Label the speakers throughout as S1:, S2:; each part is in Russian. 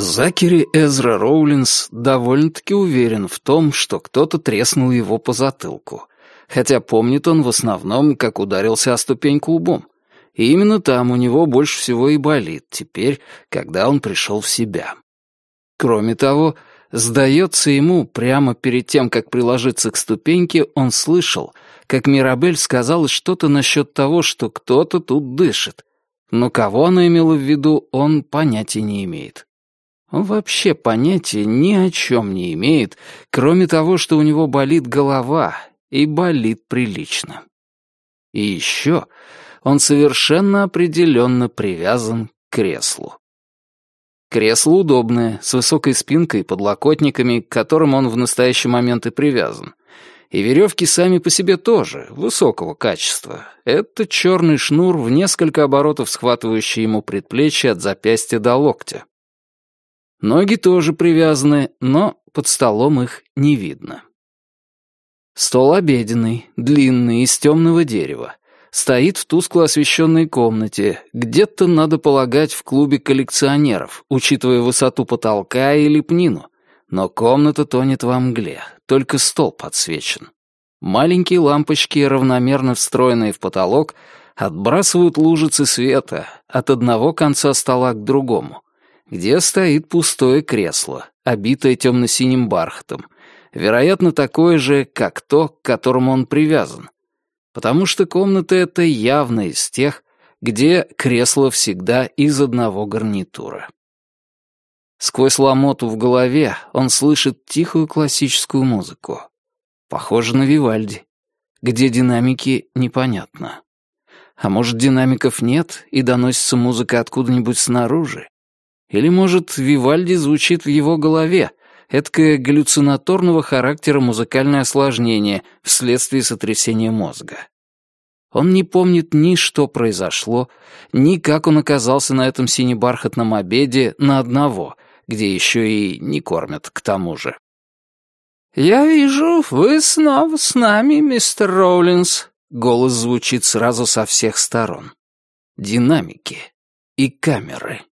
S1: Закери Эзра Роулинс довольно-таки уверен в том, что кто-то треснул его по затылку, хотя помнит он в основном, как ударился о ступеньку лбом. И именно там у него больше всего и болит теперь, когда он пришел в себя. Кроме того, сдается ему, прямо перед тем, как приложиться к ступеньке, он слышал, как Мирабель сказала что-то насчет того, что кто-то тут дышит. Но кого она имела в виду, он понятия не имеет. Он вообще понятия ни о чем не имеет, кроме того, что у него болит голова, и болит прилично. И еще он совершенно определенно привязан к креслу. Кресло удобное, с высокой спинкой и подлокотниками, к которым он в настоящий момент и привязан. И веревки сами по себе тоже, высокого качества. Это черный шнур в несколько оборотов, схватывающий ему предплечье от запястья до локтя. Ноги тоже привязаны, но под столом их не видно. Стол обеденный, длинный, из темного дерева. Стоит в тускло освещенной комнате, где-то, надо полагать, в клубе коллекционеров, учитывая высоту потолка и лепнину. Но комната тонет во мгле, только стол подсвечен. Маленькие лампочки, равномерно встроенные в потолок, отбрасывают лужицы света от одного конца стола к другому где стоит пустое кресло, обитое темно-синим бархатом, вероятно, такое же, как то, к которому он привязан. Потому что комната эта явно из тех, где кресло всегда из одного гарнитура. Сквозь ломоту в голове он слышит тихую классическую музыку. Похоже на Вивальди. Где динамики, непонятно. А может, динамиков нет, и доносится музыка откуда-нибудь снаружи? Или, может, Вивальди звучит в его голове, эткое галлюцинаторного характера музыкальное осложнение вследствие сотрясения мозга. Он не помнит ни что произошло, ни как он оказался на этом синебархатном обеде на одного, где еще и не кормят к тому же. «Я вижу, вы снова с нами, мистер Роулинс», — голос звучит сразу со всех сторон. Динамики и камеры.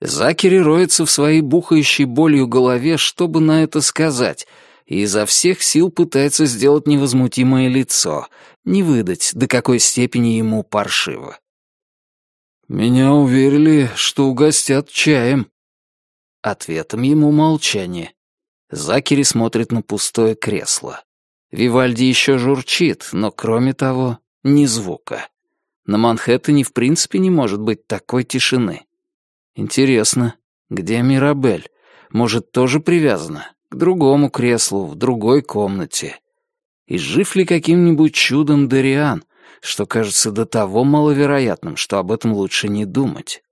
S1: Закери роется в своей бухающей болью голове, чтобы на это сказать, и изо всех сил пытается сделать невозмутимое лицо, не выдать, до какой степени ему паршиво. «Меня уверили, что угостят чаем». Ответом ему молчание. Закери смотрит на пустое кресло. Вивальди еще журчит, но кроме того, ни звука. На Манхэттене в принципе не может быть такой тишины. Интересно, где Мирабель? Может, тоже привязана? К другому креслу, в другой комнате. И жив ли каким-нибудь чудом Дариан, что кажется до того маловероятным, что об этом лучше не думать?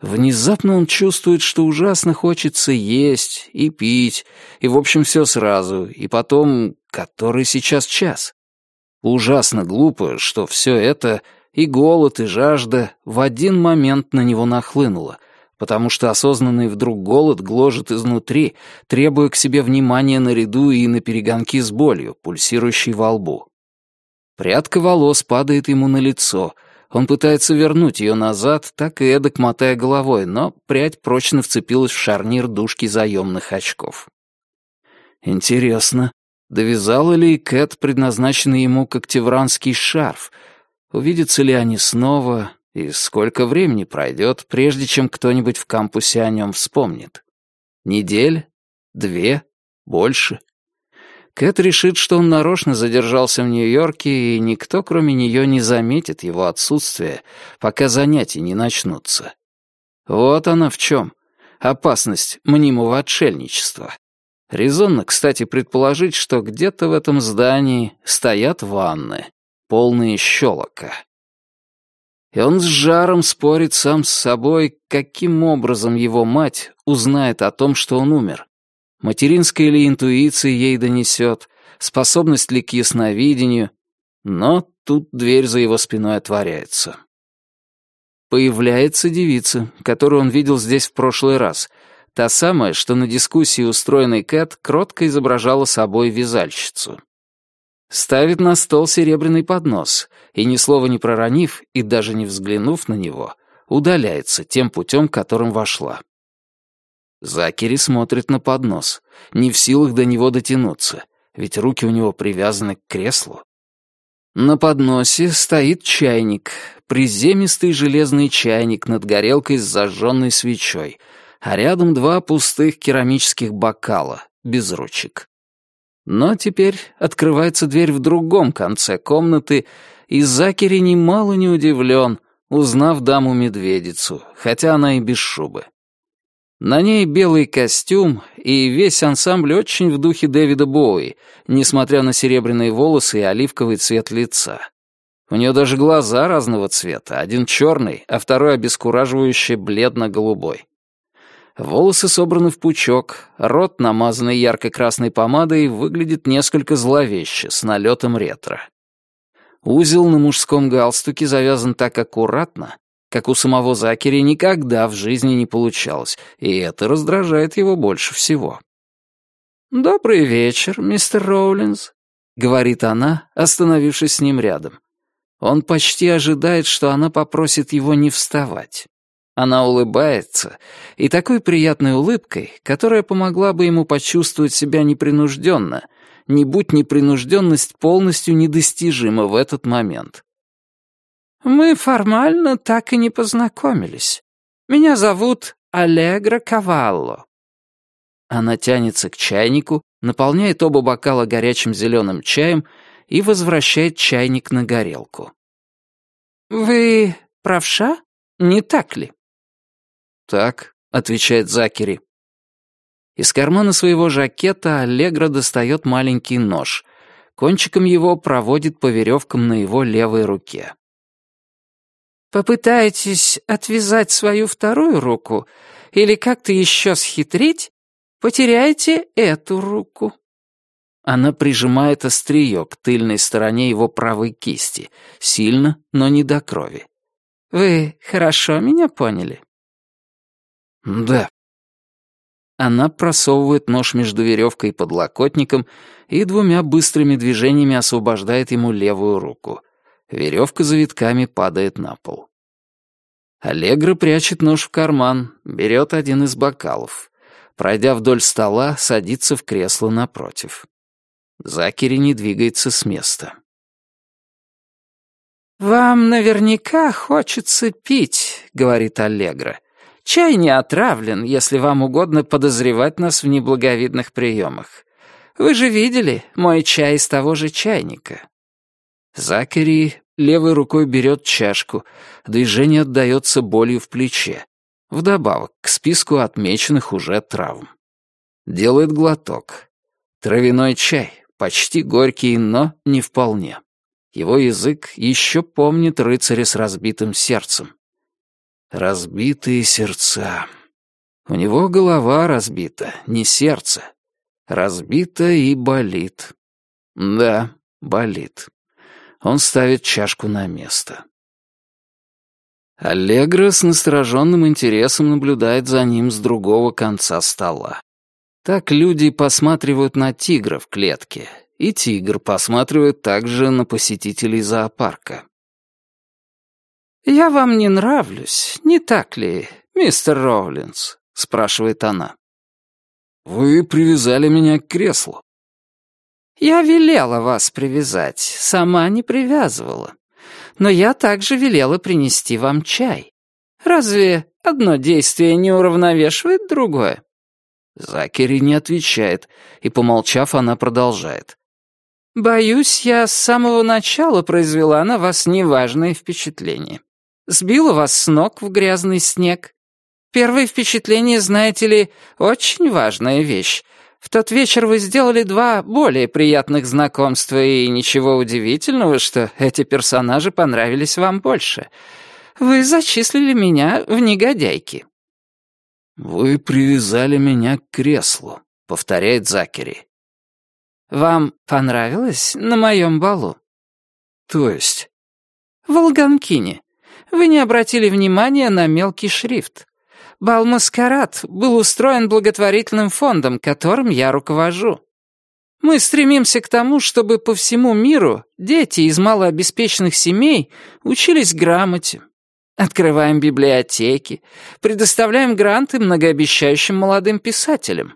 S1: Внезапно он чувствует, что ужасно хочется есть и пить, и, в общем, все сразу, и потом, который сейчас час. Ужасно глупо, что все это и голод, и жажда в один момент на него нахлынуло, потому что осознанный вдруг голод гложет изнутри, требуя к себе внимания наряду и на перегонки с болью, пульсирующей во лбу. Прядка волос падает ему на лицо. Он пытается вернуть ее назад, так и эдак мотая головой, но прядь прочно вцепилась в шарнир дужки заемных очков. Интересно, довязала ли Кэт предназначенный ему когтевранский шарф — Увидятся ли они снова, и сколько времени пройдет, прежде чем кто-нибудь в кампусе о нем вспомнит? Неделя? Две? Больше? Кэт решит, что он нарочно задержался в Нью-Йорке, и никто, кроме нее, не заметит его отсутствие, пока занятия не начнутся. Вот она в чем. Опасность мнимого отшельничества. Резонно, кстати, предположить, что где-то в этом здании стоят ванны, полные щелока. И он с жаром спорит сам с собой, каким образом его мать узнает о том, что он умер. Материнская ли интуиция ей донесет, способность ли к ясновидению. Но тут дверь за его спиной отворяется. Появляется девица, которую он видел здесь в прошлый раз. Та самая, что на дискуссии, устроенной Кэт, кротко изображала собой вязальщицу ставит на стол серебряный поднос и, ни слова не проронив и даже не взглянув на него, удаляется тем путем, которым вошла. Закери смотрит на поднос, не в силах до него дотянуться, ведь руки у него привязаны к креслу. На подносе стоит чайник, приземистый железный чайник над горелкой с зажженной свечой, а рядом два пустых керамических бокала, без ручек. Но теперь открывается дверь в другом конце комнаты, и Закери немало не удивлен, узнав даму-медведицу, хотя она и без шубы. На ней белый костюм, и весь ансамбль очень в духе Дэвида Боуи, несмотря на серебряные волосы и оливковый цвет лица. У нее даже глаза разного цвета, один черный, а второй обескураживающе бледно-голубой. Волосы собраны в пучок, рот, намазанный ярко-красной помадой, выглядит несколько зловеще, с налетом ретро. Узел на мужском галстуке завязан так аккуратно, как у самого Закери никогда в жизни не получалось, и это раздражает его больше всего. «Добрый вечер, мистер Роулинс», — говорит она, остановившись с ним рядом. Он почти ожидает, что она попросит его не вставать. Она улыбается, и такой приятной улыбкой, которая помогла бы ему почувствовать себя непринужденно, не будь непринужденность полностью недостижима в этот момент. Мы формально так и не познакомились. Меня зовут Аллегра Кавалло». Она тянется к чайнику, наполняет оба бокала горячим зеленым чаем и возвращает чайник на горелку. «Вы правша? Не так ли?» «Так», — отвечает Закери. Из кармана своего жакета Аллегра достает маленький нож. Кончиком его проводит по веревкам на его левой руке. Попытаетесь отвязать свою вторую руку или как-то еще схитрить, потеряете эту руку». Она прижимает острие к тыльной стороне его правой кисти, сильно, но не до крови. «Вы хорошо меня поняли?» «Да». Она просовывает нож между веревкой и подлокотником и двумя быстрыми движениями освобождает ему левую руку — Веревка за витками падает на пол. Аллегра прячет нож в карман, берет один из бокалов. Пройдя вдоль стола, садится в кресло напротив. Закери не двигается с места. «Вам наверняка хочется пить», — говорит Аллегра. «Чай не отравлен, если вам угодно подозревать нас в неблаговидных приемах. Вы же видели мой чай из того же чайника». Закери левой рукой берет чашку, движение отдается болью в плече. Вдобавок к списку отмеченных уже травм. Делает глоток. Травяной чай, почти горький, но не вполне. Его язык еще помнит рыцаря с разбитым сердцем. Разбитые сердца. У него голова разбита, не сердце. Разбита и болит. Да, болит. Он ставит чашку на место. Аллегра с настороженным интересом наблюдает за ним с другого конца стола. Так люди посматривают на тигра в клетке, и тигр посматривает также на посетителей зоопарка. «Я вам не нравлюсь, не так ли, мистер Роулинс?» — спрашивает она. «Вы привязали меня к креслу». Я велела вас привязать, сама не привязывала. Но я также велела принести вам чай. Разве одно действие не уравновешивает другое?» Закери не отвечает, и, помолчав, она продолжает. «Боюсь, я с самого начала произвела на вас неважное впечатление. Сбила вас с ног в грязный снег. Первое впечатление, знаете ли, очень важная вещь, в тот вечер вы сделали два более приятных знакомства, и ничего удивительного, что эти персонажи понравились вам больше. Вы зачислили меня в негодяйки». «Вы привязали меня к креслу», — повторяет Закери. «Вам понравилось на моем балу?» «То есть?» «В Алганкине. Вы не обратили внимания на мелкий шрифт. Бал-маскарад был устроен благотворительным фондом, которым я руковожу. Мы стремимся к тому, чтобы по всему миру дети из малообеспеченных семей учились грамоте.
S2: Открываем библиотеки, предоставляем гранты многообещающим молодым писателям.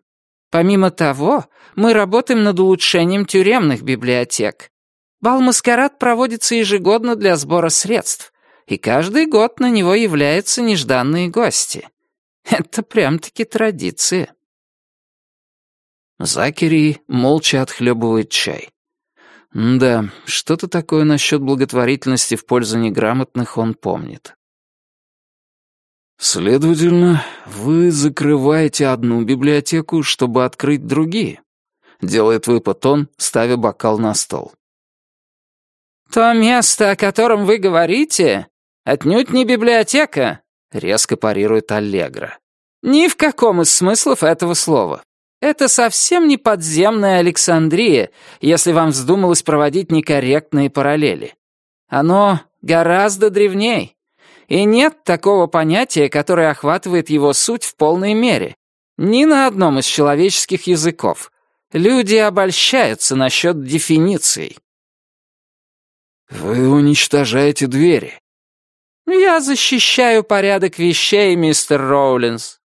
S2: Помимо того, мы работаем над улучшением тюремных библиотек. Бал-маскарад проводится ежегодно для сбора средств, и каждый год на него являются нежданные гости. Это прям-таки традиция.
S1: Закери молча отхлебывает чай. Да, что-то такое насчет благотворительности в пользу неграмотных он помнит. Следовательно, вы закрываете одну библиотеку, чтобы открыть другие. Делает выпад он, ставя бокал на стол.
S2: То место, о котором вы говорите, отнюдь не библиотека, резко парирует Аллегра. Ни в каком из смыслов этого слова. Это совсем не подземная Александрия, если вам вздумалось проводить некорректные параллели. Оно гораздо древней. И нет такого понятия, которое охватывает его суть в полной мере. Ни на одном из человеческих языков. Люди обольщаются насчет дефиниций.
S1: «Вы уничтожаете двери».
S2: «Я защищаю порядок вещей, мистер Роулинс».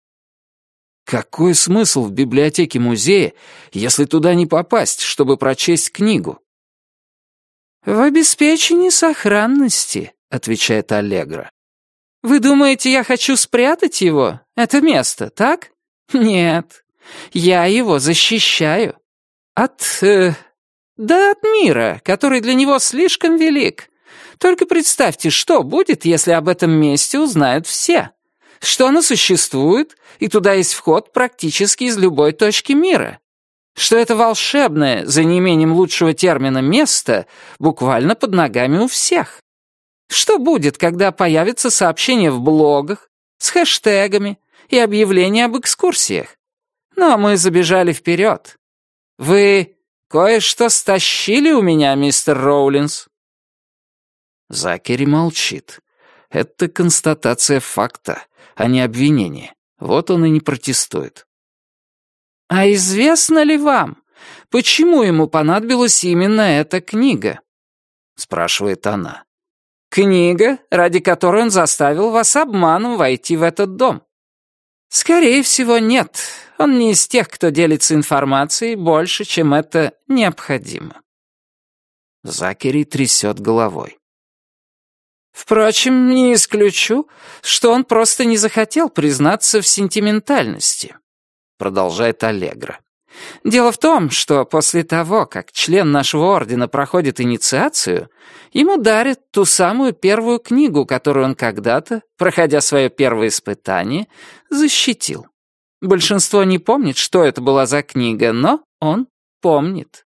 S1: «Какой смысл в библиотеке музея, если туда не попасть, чтобы прочесть книгу?»
S2: «В обеспечении сохранности», — отвечает Аллегра. Вы думаете, я хочу спрятать его, это место, так? Нет, я его защищаю. От... Э, да от мира, который для него слишком велик. Только представьте, что будет, если об этом месте узнают все. Что оно существует, и туда есть вход практически из любой точки мира. Что это волшебное, за неимением лучшего термина, место буквально под ногами у всех. Что будет, когда появится сообщение в блогах с хэштегами и объявление об экскурсиях? Но мы забежали вперед. Вы кое-что стащили у меня, мистер Роулинс?»
S1: Закери молчит. Это констатация факта, а не обвинение. Вот он и не протестует.
S2: «А известно ли вам, почему ему понадобилась именно эта книга?» — спрашивает она. Книга, ради которой он заставил вас обманом войти в этот дом. Скорее всего, нет. Он не из тех, кто делится информацией больше, чем это необходимо.
S1: Закери трясет головой.
S2: Впрочем, не исключу, что он просто не захотел признаться в сентиментальности, продолжает Аллегра. Дело в том, что после того, как член нашего ордена проходит инициацию, ему дарят ту самую первую книгу, которую он когда-то, проходя свое первое испытание, защитил. Большинство не помнит, что это была за книга, но он помнит.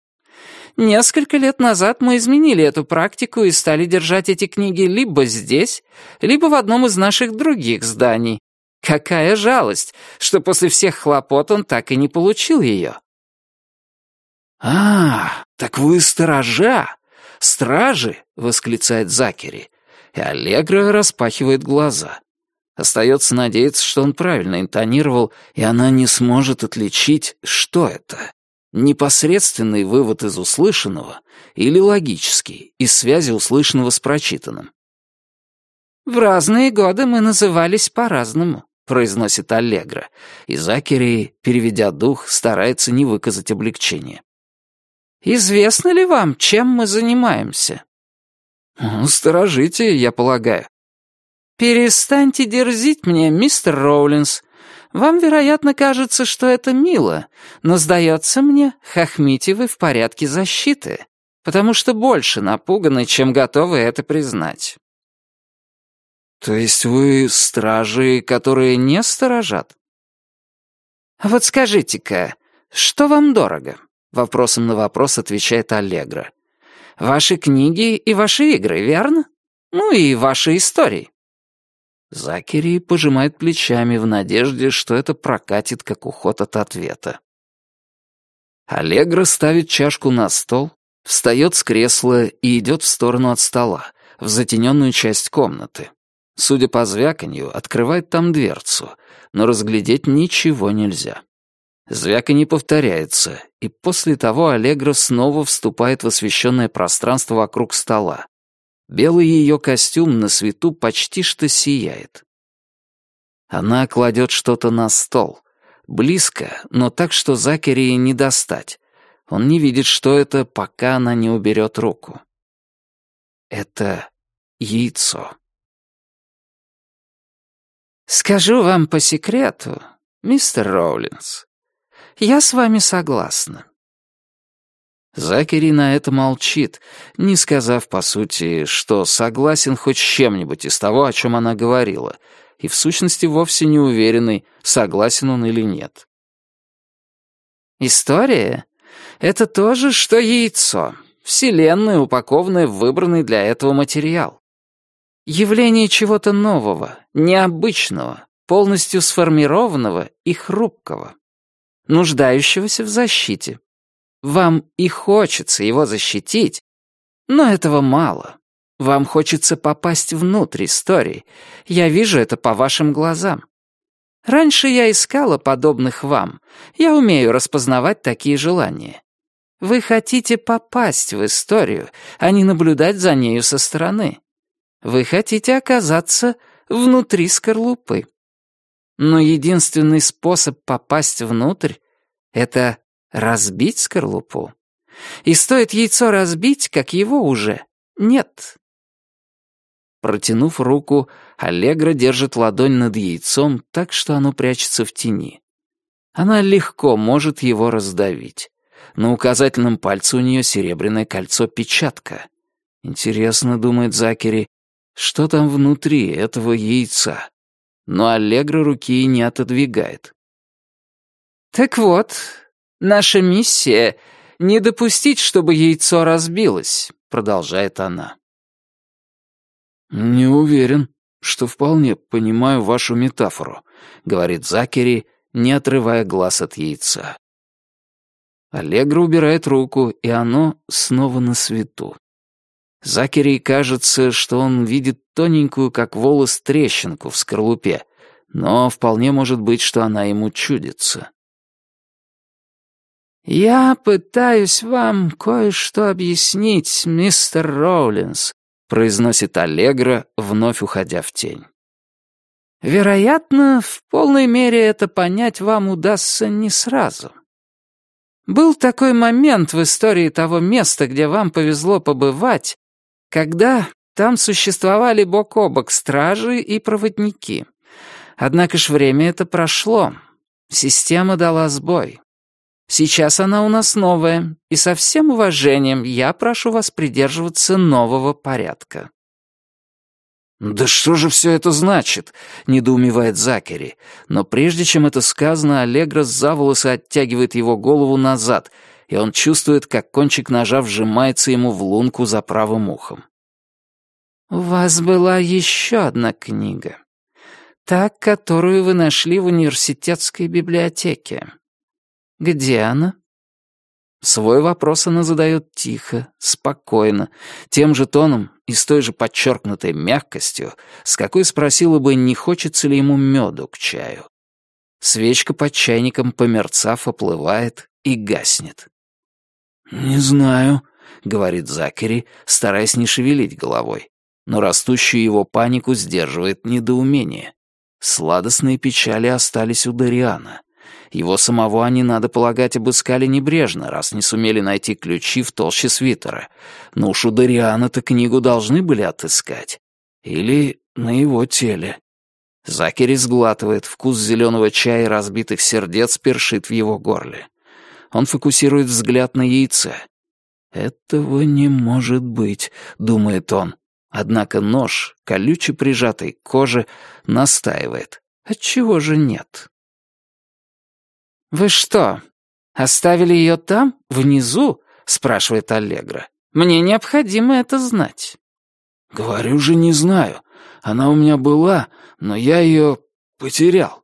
S2: Несколько лет назад мы изменили эту практику и стали держать эти книги либо здесь, либо в одном из наших других зданий, Какая жалость, что после всех хлопот он так и не получил ее.
S1: «А, так вы сторожа! Стражи!» — восклицает Закери. И Аллегра распахивает глаза. Остается надеяться, что он правильно интонировал, и она не сможет отличить, что это. Непосредственный вывод из услышанного или логический, из связи услышанного с прочитанным.
S2: «В разные годы мы назывались по-разному», — произносит Аллегра, и Закери, переведя дух, старается не выказать облегчения. «Известно ли вам, чем мы занимаемся?»
S1: «Сторожите, я полагаю».
S2: «Перестаньте дерзить мне, мистер Роулинс. Вам, вероятно, кажется, что это мило, но, сдается мне, хохмите вы в порядке защиты, потому что больше напуганы, чем готовы это признать».
S1: «То есть вы стражи, которые не сторожат?»
S2: «А вот скажите-ка, что вам дорого?» Вопросом на вопрос отвечает Аллегра. «Ваши книги и ваши игры, верно? Ну и ваши истории».
S1: Закери пожимает плечами в надежде, что это прокатит как уход от ответа. Аллегра ставит чашку на стол, встает с кресла и идет в сторону от стола, в затененную часть комнаты. Судя по звяканью, открывает там дверцу, но разглядеть ничего нельзя. Звяканье повторяется, и после того Аллегра снова вступает в освещенное пространство вокруг стола. Белый ее костюм на свету почти что сияет. Она кладет что-то на стол. Близко, но так, что Закери не достать. Он не видит, что это, пока она не уберет руку. Это яйцо.
S2: «Скажу вам по секрету, мистер Роулинс, я с вами согласна.
S1: Закери на это молчит, не сказав, по сути, что согласен хоть с чем-нибудь из того, о чем она говорила, и в сущности вовсе не уверенный, согласен он или нет.
S2: История — это то же, что яйцо, вселенная, упакованная в выбранный для этого материал. Явление чего-то нового, необычного, полностью сформированного и хрупкого, нуждающегося в защите. Вам и хочется его защитить, но этого мало. Вам хочется попасть внутрь истории. Я вижу это по вашим глазам. Раньше я искала подобных вам. Я умею распознавать такие желания. Вы хотите попасть в историю, а не наблюдать за нею со стороны. Вы хотите оказаться внутри скорлупы. Но единственный способ попасть внутрь — это разбить скорлупу. И стоит яйцо разбить, как его уже нет. Протянув руку, Аллегра держит ладонь над яйцом так, что оно прячется в тени. Она легко может его раздавить. На указательном пальце у нее серебряное кольцо-печатка. Интересно, думает Закери, что там внутри этого яйца. Но Аллегра руки не отодвигает. «Так вот, Наша миссия — не допустить, чтобы яйцо разбилось», — продолжает она.
S1: «Не уверен, что вполне понимаю вашу метафору», — говорит Закери, не отрывая глаз от яйца. Аллегра убирает руку, и оно снова на свету. Закери кажется, что он видит тоненькую, как волос, трещинку в скорлупе, но вполне может быть, что она ему чудится.
S2: «Я пытаюсь вам кое-что объяснить, мистер Роулинс», произносит Аллегра, вновь уходя в тень. «Вероятно, в полной мере это понять вам удастся не сразу. Был такой момент в истории того места, где вам повезло побывать, когда там существовали бок о бок стражи и проводники. Однако ж время это прошло. Система дала сбой. Сейчас она у нас новая, и со всем уважением я прошу вас придерживаться нового порядка».
S1: «Да что же все это значит?» — недоумевает Закери. Но прежде чем это сказано, Аллегра за волосы оттягивает его голову назад, и он чувствует, как кончик ножа вжимается ему в лунку за правым ухом.
S2: «У вас была еще одна книга. Та, которую вы нашли в университетской библиотеке. Где она?»
S1: Свой вопрос она задает тихо, спокойно, тем же тоном и с той же подчеркнутой мягкостью, с какой спросила бы, не хочется ли ему меду к чаю. Свечка под чайником, померцав, оплывает и гаснет. «Не знаю», — говорит Закери, стараясь не шевелить головой, но растущую его панику сдерживает недоумение. Сладостные печали остались у Дариана. Его самого они, надо полагать, обыскали небрежно, раз не сумели найти ключи в толще свитера. Но уж у Дариана-то книгу должны были отыскать. Или на его теле. Закери сглатывает, вкус зеленого чая и разбитых сердец першит в его горле. Он фокусирует взгляд на яйце. «Этого не может быть», — думает он. Однако нож, колюче прижатый к коже, настаивает. Отчего же нет?
S2: «Вы что, оставили ее там, внизу?» — спрашивает Аллегра. «Мне необходимо это знать».
S1: «Говорю же, не знаю. Она у меня была, но я ее потерял».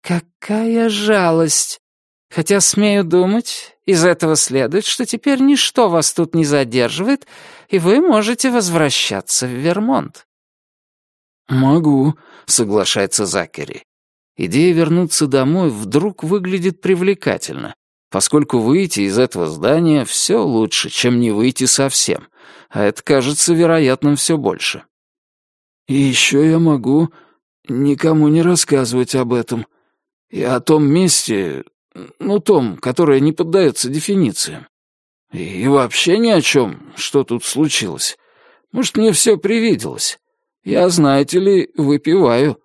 S2: «Какая жалость! Хотя, смею думать, из этого следует, что теперь ничто вас тут не задерживает, и вы можете возвращаться в Вермонт».
S1: «Могу», — соглашается Закери. Идея вернуться домой вдруг выглядит привлекательно, поскольку выйти из этого здания все лучше, чем не выйти совсем, а это кажется вероятным все больше. И еще я могу никому не рассказывать об этом. И о том месте, ну, том, которое не поддается дефинициям. И вообще ни о чем, что тут случилось. Может, мне все привиделось. Я, знаете ли, выпиваю.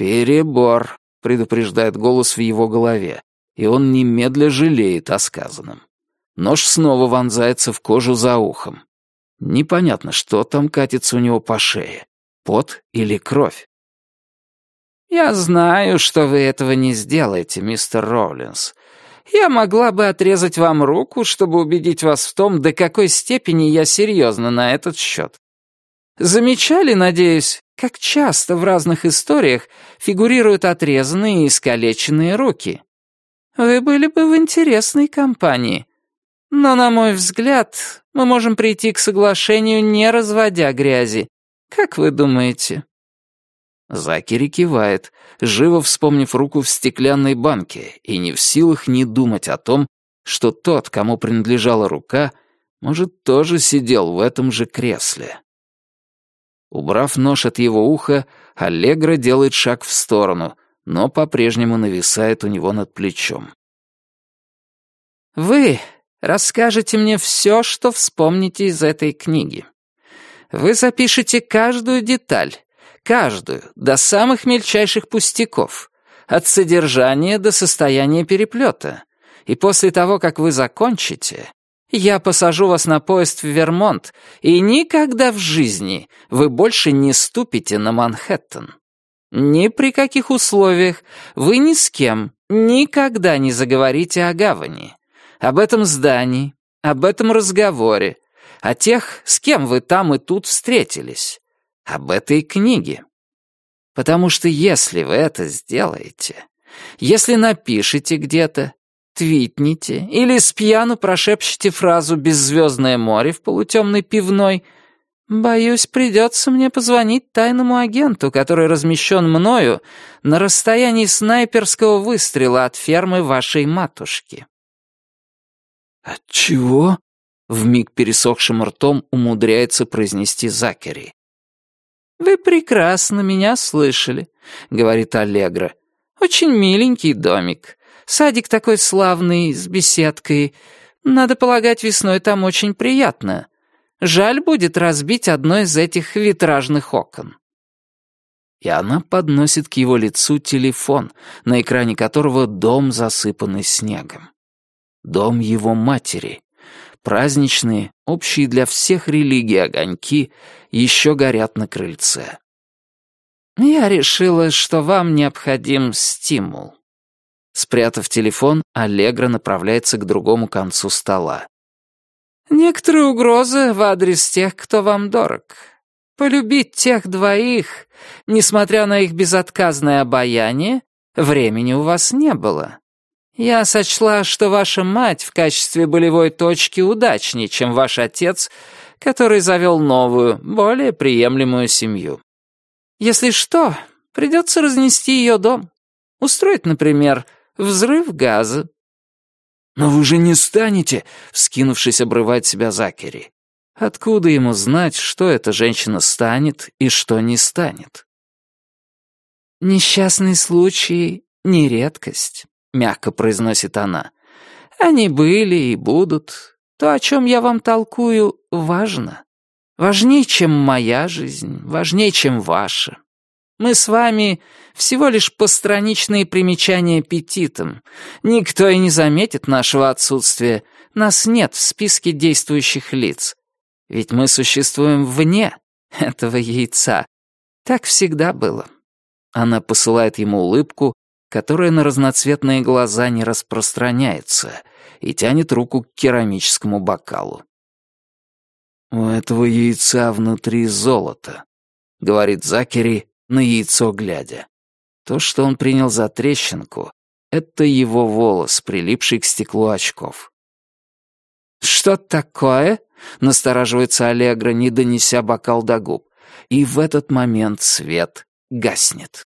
S1: Перебор, предупреждает голос в его голове, и он немедля жалеет о сказанном. Нож снова вонзается в кожу за ухом. Непонятно, что там катится у него по шее пот или кровь.
S2: «Я знаю, что вы этого не сделаете, мистер Роулинс. Я могла бы отрезать вам руку, чтобы убедить вас в том, до какой степени я серьезна на этот счет. Замечали, надеюсь, как часто в разных историях фигурируют отрезанные и искалеченные руки? Вы были бы в интересной компании. Но, на мой взгляд, мы можем прийти к соглашению, не разводя грязи, как вы думаете?»
S1: Закери кивает, живо вспомнив руку в стеклянной банке и не в силах не думать о том, что тот, кому принадлежала рука, может, тоже сидел в этом же кресле. Убрав нож от его уха, Аллегра делает шаг в сторону, но по-прежнему нависает у него над плечом.
S2: «Вы расскажете мне все, что вспомните из этой книги. Вы запишете каждую деталь, каждую, до самых мельчайших пустяков, от содержания до состояния переплета. И после того, как вы закончите, я посажу вас на поезд в Вермонт, и никогда в жизни вы больше не ступите на Манхэттен. Ни при каких условиях вы ни с кем никогда не заговорите о гавани, об этом здании, об этом разговоре, о тех, с кем вы там и тут встретились, об этой книге. Потому что если вы это сделаете, если напишете где-то, твитните или с пьяну прошепчете фразу «беззвездное море» в полутемной пивной, боюсь, придется мне позвонить тайному агенту, который размещен мною на расстоянии снайперского выстрела от фермы вашей матушки.
S1: «От чего?» вмиг пересохшим ртом умудряется произнести Закери.
S2: «Вы прекрасно меня слышали», — говорит Аллегра. «Очень миленький домик. Садик такой славный, с беседкой. Надо полагать, весной там очень приятно. Жаль будет разбить одно из этих витражных окон».
S1: И она подносит к его лицу телефон, на экране которого дом, засыпанный снегом. Дом его матери, праздничные, общие для всех религий огоньки еще горят на крыльце.
S2: «Я решила, что вам необходим стимул».
S1: Спрятав телефон, Аллегра направляется к другому концу стола.
S2: «Некоторые угрозы в адрес тех, кто вам дорог. Полюбить тех двоих, несмотря на их безотказное обаяние, времени у вас не было. Я сочла, что ваша мать в качестве болевой точки удачнее, чем ваш отец, который завел новую, более приемлемую семью. Если что, придется разнести ее дом. Устроить, например, взрыв газа.
S1: «Но вы же не станете!» — вскинувшись, обрывать себя Закери. Откуда ему знать, что эта женщина станет и что не станет?
S2: «Несчастный случай — не редкость», — мягко произносит она. «Они были и будут. То, о чем я вам толкую, важно. Важнее, чем моя жизнь, важнее, чем ваша. Мы с вами всего лишь постраничные примечания аппетитом. Никто и не заметит нашего отсутствия. Нас нет в списке действующих лиц. Ведь мы существуем вне этого яйца. Так всегда было».
S1: Она посылает ему улыбку, которая на разноцветные глаза не распространяется, и тянет руку к керамическому бокалу. «У этого яйца внутри золото», — говорит Закери, на яйцо глядя. То, что он принял за трещинку, — это его волос, прилипший к стеклу очков.
S2: «Что такое?» — настораживается Аллегра, не донеся бокал до губ.
S1: И в этот момент свет гаснет.